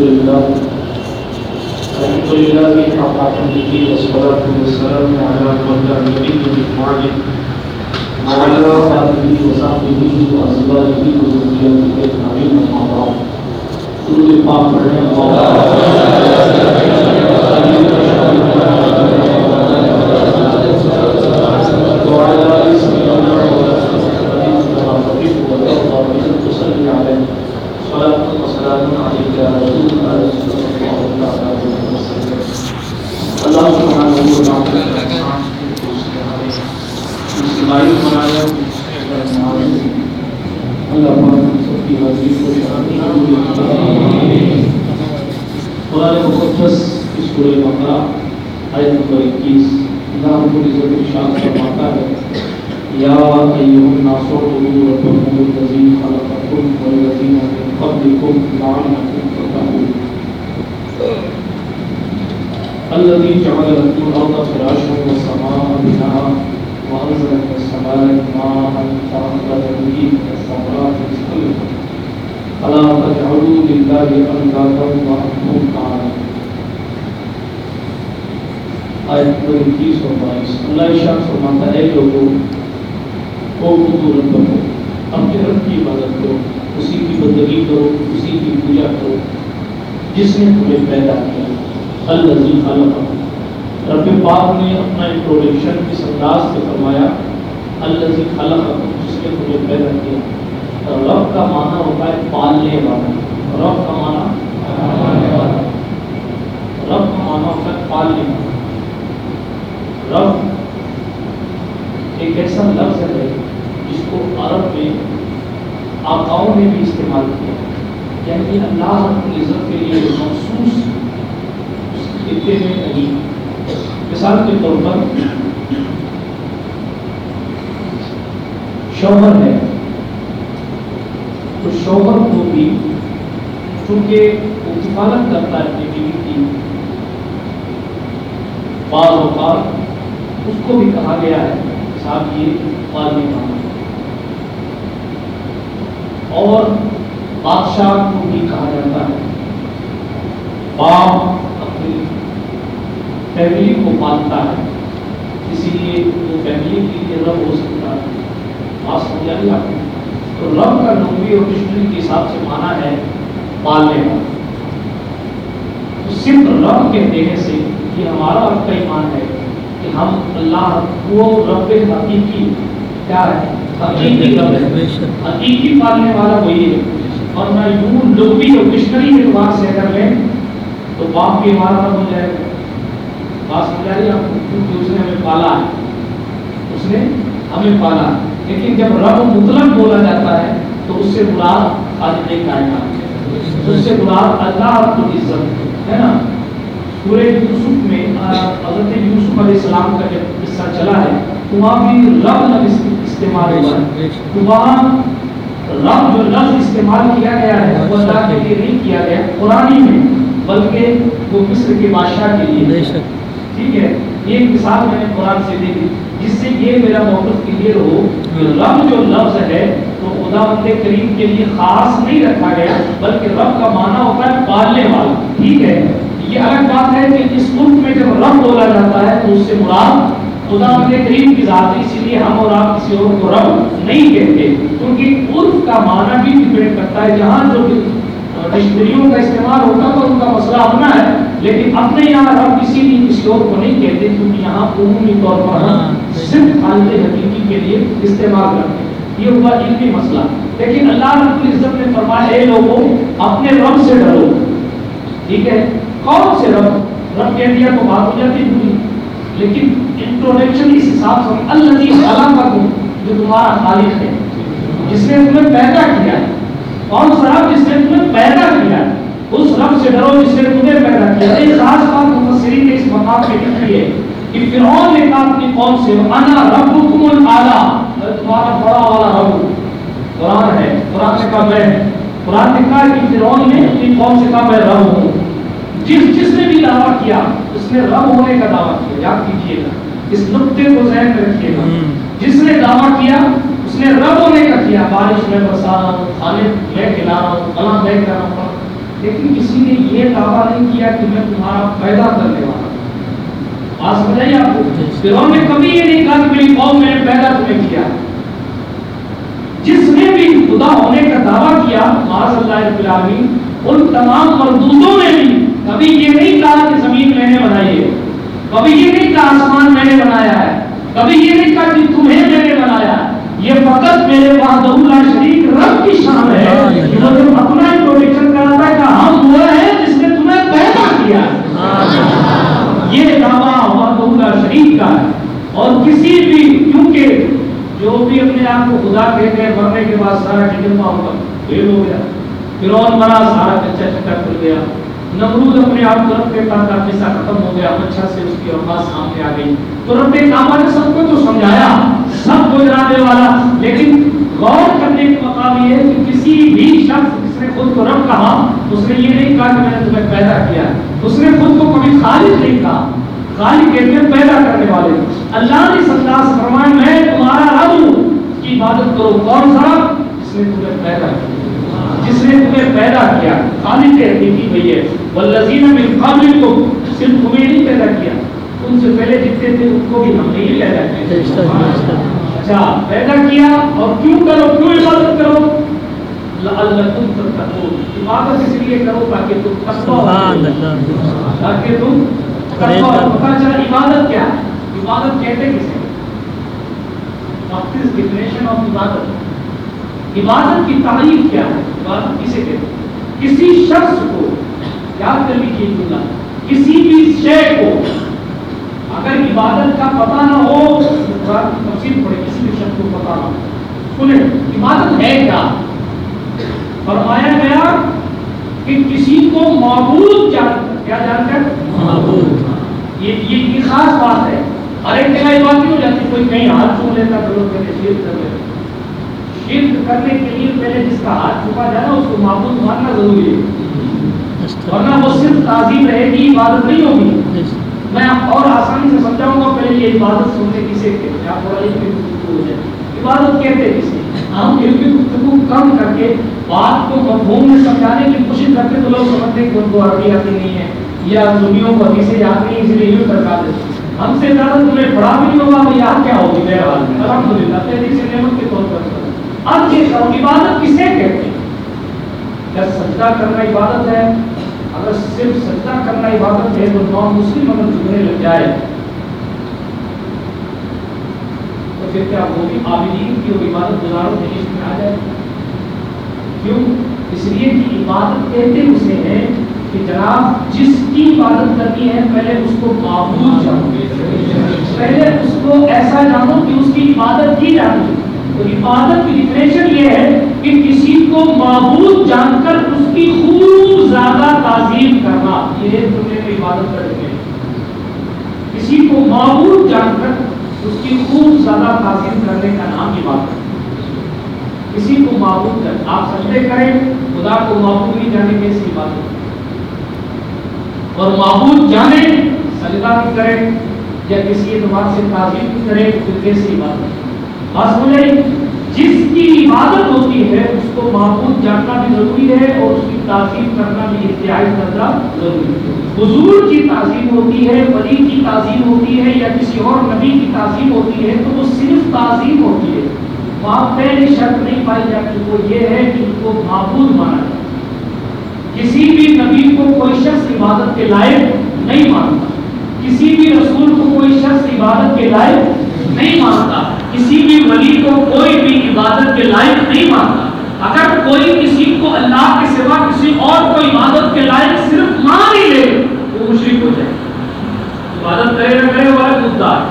لله الحمد لله حق حمده والصلاة والسلام على من لا نبي من بعده وعلى آله وصحبه وأزواجه وذريته أجمعين أما بعد درود پاک پڑھنے وعلى آل سيدنا وصلي عليه صلاة وسلام عليك يا رسول الله صلى الله عليه وسلم اللہ سبحانہ و تعالی اجتماعی بنایا اللہ پاک سب کی حاضری کو قرآن مقدس کی سورہ آیت نمبر اکیس اللہ رب العزت ارشاد فرماتا ہے، یا ایھا الناس اعبدوا ربکم الذی خلقکم والذین من قبلکم لعلکم تتقون الذي جعل لكم الارض فراشا والسماء بناء وانزل من السماء ماء فاخرج به من الثمرات رزقا لكم۔ فلا تجعلوا لله اندادا وانتم تعلمون۔ آیت نمبر اکیس اور بائیس اللہ ارشاد فرماتا ہے لوگوں کو خود رب کرو اپنے رب کی عبادت کرو اسی کی بندگی کرو اسی کی پوجا کرو جس نے تمہیں پیدا کیا الذی خلق رب پاک نے اپنا انٹروڈکشن اس انداز سے فرمایا الذی خلق جس نے تمہیں پیدا کیا رب کا معنی ہوتا ہے پالنے والا رب کا معنی پالنے والا رب کا معنی ہوتا ہے پالنے والا رب ایک ایسا لفظ ہے جس کو عرب میں آقاؤں نے بھی استعمال کیا۔ یعنی اللہ رب العزت کے لیے مخصوص خطے میں نہیں مثال کے طور پر، شوہر ہے۔ تو شوہر کو بھی چونکہ وہ کفالت کرتا ہے اپنی بیوی کی، بعض اوقات اس کو بھی کہا گیا ہے۔ صاحب، یہ پالنے والا اور بادشاہ کو بھی کہا جاتا ہے۔ باپ اپنی فیملی کو پالتا ہے۔ اسی لیے وہ فیملی کے لیے رب ہو سکتا ہے۔ بات سمجھا لیا آپ تو رب کا نوبی اور ڈکشنری کے حساب سے مانا ہے پالنے والا تو صرف رب کے دینے سے یہ ہمارا رب کا ایمان ہے۔ کہ ہم اللہ کو رب حقیقی کیا ہے حقیقی رب ہے حقیقی پالنے والا وہی ہے۔ اور نہ یوں لغوی اور کے اعتبار سے اگر لیں تو باپ ہمارا رب ہو جائے گا۔ بات سمجھا رہی آپ کیونکہ اس نے ہمیں پالا ہے اس نے ہمیں پالا لیکن جب رب مطلق بولا جاتا ہے تو اس سے مراد خالق کائنات اس سے مراد اللہ رب العزت ہے نا؟ سورہ یوسف میں حضرت یوسف علیہ السلام کا جب قصہ چلا ہے تو وہاں بھی رب لفظ استعمال ہوا ہے۔ تو وہاں رب جو لفظ استعمال کیا گیا ہے وہ اللہ کے لیے نہیں کیا گیا قرآن میں بلکہ وہ مصر کے بادشاہ کے لیے۔ ٹھیک ہے یہ ایک مثال میں نے قرآن سے دیکھی جس سے یہ میرا موقف کلیئر ہو کہ رب جو لفظ ہے تو خدا بند کریم کے لیے خاص نہیں رکھا گیا بلکہ رب کا معنی ہوتا ہے پالنے والا۔ ٹھیک ہے یہ الگ بات ہے کہ اس ملک میں جب رب بولا جاتا ہے تو اس سے مراد خدا بند کریم کی ذات ہے اسی لیے ہم اور آپ کسی اور کو رب نہیں کہتے۔ کیونکہ عرف کا معنی بھی ڈپینڈ کرتا ہے۔ جہاں جو ڈکشنریوں کا استعمال ہوتا ہے تو ان کا مسئلہ اپنا ہے لیکن اپنے یہاں رب کسی بھی کسی اور کو نہیں کہتے کیونکہ یہاں عمومی طور پر ہم صرف خالد حقیقی کے لیے استعمال کرتے ہیں۔ یہ ہوا علمی مسئلہ۔ لیکن اللہ رب العزت نے فرمایا اے لوگوں اپنے رب سے ڈرو۔ ٹھیک ہے؟ کون سے رب؟ رب کہہ دیا تو بات ہو جاتی پوری لیکن انٹروڈکشن اس حساب سے اللہ خالقکم جو تمہارا خالق ہے۔ جس نے تمہیں پیدا کیا ہے۔ کون سا رب جس نے تمہیں پیدا کیا ہے؟ اس رب سے ڈرو جس نے تمہیں پیدا کیا ایک خاص بات مفسرین نے اس مقام پہ لکھی ہے کہ فرعون نے کہا اپنی قوم سے، انا ربکم الاعلی میں تمہارا بڑا والا رب ہوں۔ قرآن ہے، قرآن نے کہا میں قرآن نے کہا کہ فرعون نے اپنی قوم سے کہا، میں رب ہوں جس جس نے بھی دعویٰ کیا اس نے رب ہونے کا دعویٰ کیا یاد کیجیے گا اس نقطے کو ذہن میں رکھیے گا۔ جس نے دعویٰ کیا اس نے رب ہونے کا کیا بارش میں برسا رہا ہوں کھانے میں کھلا رہا ہوں فلاں میں کر رہا ہوں لیکن کسی نے یہ دعویٰ نہیں کیا کہ میں تمہارا پیدا کرنے والا بات سمجھائیے آپ کو؟ فرعون نے کبھی یہ نہیں کہا کہ میری قوم میں نے پیدا تمہیں کیا۔ جس نے بھی خدا ہونے کا دعویٰ کیا معاذ اللہ العالمین ان تمام مردودوں نے بھی کبھی یہ نہیں کہا کہ زمین میں نے بنائی ہے۔ کبھی یہ نہیں کہا آسمان میں نے بنایا ہے۔ کبھی یہ نہیں کہا کہ تمہیں میں نے بنایا یہ فقط میرے بعد اللہ شریک رب کی شان ہے۔ کہ وہ جب اپنا انٹروڈکشن کراتا ہے کہ ہم وہ ہیں جس نے تمہیں پیدا کیا یہ دعویٰ وحد اللہ شریک کا ہے۔ اور کسی بھی کیونکہ جو بھی اپنے آپ کو خدا کہتے ہیں مرنے کے بعد سارا ٹکٹ ہوگا فیل ہو گیا۔ فرعون مرا سارا کچا چکا کھل گیا۔ نمرود اپنے آپ کو رب کہتا تھا قصہ ختم ہو گیا اچھا سے اس کی آواز سامنے آ گئی۔ تو رب کعبہ نے سب کو تو سمجھایا، سب کو جانے والا، لیکن غور کرنے کا مقام یہ ہے کہ کسی بھی شخص جس نے خود کو رب کہا، اس نے یہ نہیں کہا کہ میں نے تمہیں پیدا کیا۔ اس نے خود کو کبھی خالق نہیں کہا۔ خالق کہتے ہیں پیدا کرنے والے۔ اللہ نے صلی اللہ میں تمہارا رب ہوں۔ کی عبادت کرو۔ کون سا جس نے تمہیں پیدا کیا۔ جس نے تمہیں پیدا کیا۔ خالق حقیقی بھئی ہے۔ والذین من قبلکم صرف تمہیں نہیں پیدا کیا ان سے پہلے جتنے تھے ان کو بھی ہم نے ہی پیدا کیا۔ اچھا پیدا کیا اور کیوں کرو کیوں عبادت کرو؟ لعلکم تتقون۔ عبادت اس لیے کرو تاکہ تم تقوی سبحان اللہ تاکہ تم تقوی پتہ چلا عبادت کیا؟ ہے عبادت کہتے کسے وقت ڈیفینیشن آف عبادت؟ عبادت کی تعریف کیا ہے؟ عبادت کسے کہتے کسی شخص کو یاد کر لیجیے جملہ کسی بھی شے کو اگر عبادت کا پتہ نہ ہو تفصیل پڑے کسی بھی شخص کو پتہ نہ ہو۔ سنیں عبادت ہے کیا؟ فرمایا گیا کہ کسی کو معبود جان کیا جان کر؟ معبود۔ یہ یہ خاص بات ہے۔ ہر ایک جگہ یہ بات نہیں ہو جاتی کوئی کہیں ہاتھ چھو لیتا لوگ کہتے شرک کر لیتے شرک کرنے کے لیے پہلے جس کا ہاتھ چھپا جائے نا اس کو معبود ماننا ضروری ہے۔ ورنہ وہ صرف تعظیم رہے گی عبادت نہیں ہوگی۔ میں اور آسانی سے سمجھاؤں گا پہلے یہ عبادت سننے کسے کہتے ہیں۔ آپ تھوڑا علم کی گفتگو ہو جائے۔ عبادت کہتے کسے ہم علم کی گفتگو کم کر کے بات کو مفہوم میں سمجھانے کی کوشش کرتے تو لوگ سمجھتے ہیں کہ ان کو عربی آتی نہیں ہے یا دنیا کو حدیثیں یاد نہیں اس لیے یوں کرتا دیتے ہم سے زیادہ تمہیں پڑھا بھی نہیں ہوگا تو یاد کیا ہوگی میرے حال میں الحمد للہ تیری سے نعمت کے طور پر۔ اب یہ عبادت کسے کہتے ہیں؟ کیا سجدہ کرنا عبادت ہے اگر صرف سجدہ کرنا عبادت ہے تو نان مسلم اگر جھکنے لگ جائے تو پھر کیا وہ بھی عابدین کی اور عبادت گزاروں کی لسٹ میں آ جائے؟ کیوں؟ اس لیے کہ عبادت کہتے اسے ہیں کہ جناب جس کی عبادت کرنی ہے پہلے اس کو معبود جانو۔ پہلے اس کو ایسا جانو کہ اس کی عبادت کی جانی تو عبادت کی ڈیفینیشن یہ تعظیم کرنا یہ ایک دنیا میں عبادت کرتے ہیں۔ کسی کو معبود جان کر اس کی خوب زیادہ تعظیم کرنے کا نام عبادت کسی کو معبود کر آپ سجدے کریں، خدا کو معبود نہیں جانے کی ایسی عبادت۔ اور معبود جانے سجدہ بھی کریں، یا کسی اعتبار سے تعظیم بھی کریں پھر کیسی عبادت۔ بات سمجھ جس کی عبادت ہوتی ہے، اس کو معبود جاننا بھی ضروری ہے اور اس کی تعظیم کرنا بھی انتہائی کرنا ضروری ہے۔ حضور کی تعظیم ہوتی ہے، ولی کی تعظیم ہوتی ہے یا کسی اور نبی کی تعظیم ہوتی ہے، تو وہ صرف تعظیم ہوتی ہے۔ وہاں پہلی شرط نہیں پائی جاتی، وہ یہ ہے کہ ان کو معبود مانا جائے۔ کسی بھی نبی کو کوئی شخص عبادت کے لائق نہیں مانتا۔ کسی بھی رسول کو کوئی شخص عبادت کے لائق نہیں مانتا۔ کسی بھی ولی کو کوئی بھی عبادت کے لائق نہیں مانتا۔ اگر کوئی کسی کو اللہ کے سوا کسی اور کو عبادت کے لائق صرف مان ہی لے تو مشرک ہو جائے۔ عبادت کرے نہ کرے، وہ الگ مدعا ہے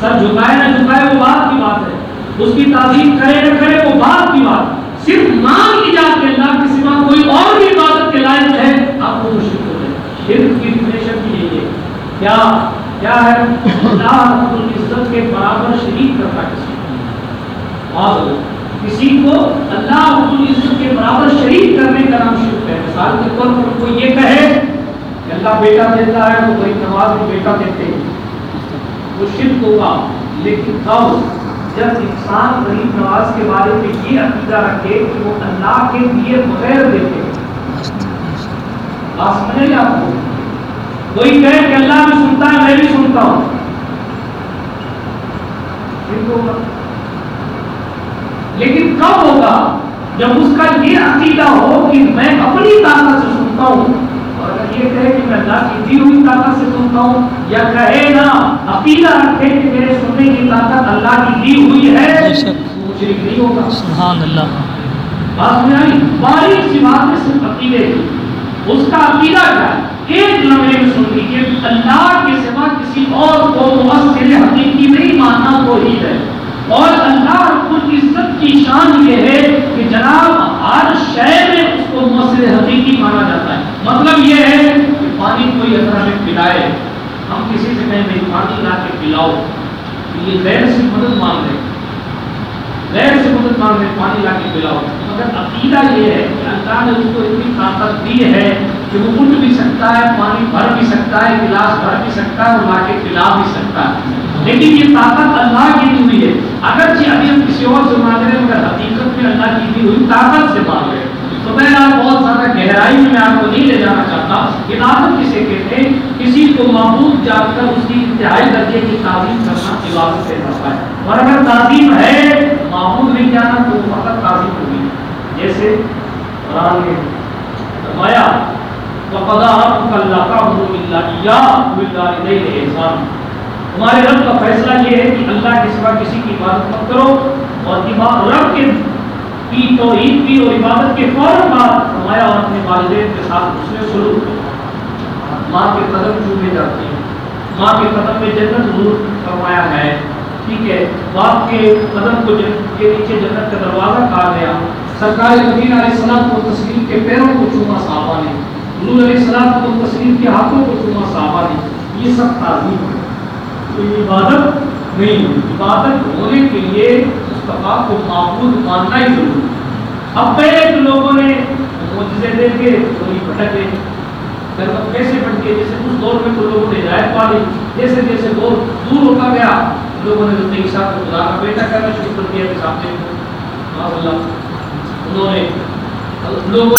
سر جھکائے نہ جھکائے، وہ بات کی بات ہے۔ اس کی تعظیم کرے نہ کرے، وہ بات کی بات صرف مان لی جا کے اللہ کے سوا کوئی اور بھی عبادت کے لائق ہے، آپ کو مشرک ہو جائے۔ شرک کی ڈیفینیشن بھی یہی ہے۔ کیا کیا ہے؟ اللہ رب کے برابر شریک کرتا کسی اور کسی کو اللہ رب العزت کے برابر شریک کرنے کا نام شرک ہے۔ مثال کے طور پر کوئی یہ کہے کہ اللہ بیٹا دیتا ہے تو کوئی نواز بھی بیٹا دیتے ہیں۔ وہ شرک ہوگا۔ لیکن کب؟ جب انسان غریب نواز کے بارے میں یہ عقیدہ رکھے کہ وہ اللہ کے لیے بغیر دیتے بات سمجھ آئی آپ کو؟ کوئی کہے کہ اللہ بھی سنتا ہے، میں بھی سنتا ہوں۔ ہوگا لیکن کب ہوگا جب اس کا یہ عقیدہ ہو کہ میں اپنی طاقت سے سنتا ہوں اور اگر یہ کہے کہ میں اللہ کی دی ہوئی طاقت سے سنتا ہوں یا کہے نا عقیدہ رکھے کہ میرے سننے کی طاقت اللہ کی دی ہوئی ہے مشرک نہیں ہوگا۔ سبحان اللہ۔ بات میں آئی باریک سی بات ہے صرف عقیدے کی۔ اس کا عقیدہ کیا ایک لمحے میں سن لیجیے اللہ کے سوا کسی اور کو مؤثر حقیقی نہیں ماننا تو ہی ہے۔ اور اللہ رب العزت کی شان یہ ہے کہ جناب ہر شے میں اس کو مؤثر حقیقی مانا جاتا ہے۔ مطلب یہ ہے کہ پانی کوئی اگر ہمیں پلائے ہم کسی سے کہیں بھائی پانی لا کے پلاؤ۔ یہ غیر سے مدد مانگ رہے غیر سے مدد مانگ رہے پانی لا کے پلاؤ۔ مگر عقیدہ یہ ہے کہ اللہ نے اس کو اتنی طاقت دی ہے کہ وہ اٹھ بھی سکتا ہے، پانی بھر بھی سکتا ہے، گلاس بھر بھی سکتا ہے اور لا کے پلا بھی سکتا ہے۔ لیکن یہ طاقت اللہ کی دی ہوئی ہے۔ اگرچہ ابھی ہم کسی اور سے مانگ رہے ہیں مگر حقیقت میں اللہ کی دی ہوئی، طاقت سے مانگ رہے ہیں۔ تو میں آپ بہت زیادہ گہرائی میں آپ کو نہیں لے جانا چاہتا۔ عبادت کسے کہتے ہیں؟ کسی کو معبود جان کر اس کی انتہائی درجے کی تعظیم کرنا عبادت سے کرتا ہے۔ اور اگر تعظیم ہے، معبود نہیں جانا تو فقط تعظیم ہوگی۔ جیسے قرآن میں فرمایا وقضا ربك الا تعبدوا الا اياه وبالوالدين احسانا ہمارے رب کا فیصلہ یہ ہے کہ اللہ کے سوا کسی کی عبادت مت کرو اور عبادت رب کے کی توحید کی اور عبادت کے فوراً بعد فرمایا اور اپنے والدین کے ساتھ اس میں سلوک کرو۔ ماں کے قدم چومے جاتے ہیں۔ ماں کے قدم میں جنت ضرور فرمایا ہے۔ ٹھیک ہے۔ باپ کے قدم کو جنت کے نیچے جنت کا دروازہ کہا گیا۔ سرکار مدینہ علیہ السلام کو تسلیم کے پیروں کو چوما صحابہ نے۔ حضور علیہ السلام کو تسلیم کے ہاتھوں کو چوما صحابہ نے۔ یہ سب تعظیم ہے۔ تو یہ عبادت نہیں۔ عبادت ہونے کے لیے مصطفیٰ کو معبود ماننا ہی ضروری اب پہلے جو لوگوں نے معجزے دے کے وہی بھٹک گئے پھر وہ کیسے بٹ گئے جیسے اس دور میں تو لوگوں نے ہدایت پا لی۔ جیسے جیسے دور دور ہوتا گیا، لوگوں نے تو عیسیٰ کو خدا کا بیٹا کرنا شروع کر دیا کہ سامنے۔ اللہ انہوں نے لوگوں